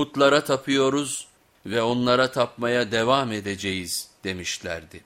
putlara tapıyoruz ve onlara tapmaya devam edeceğiz demişlerdi.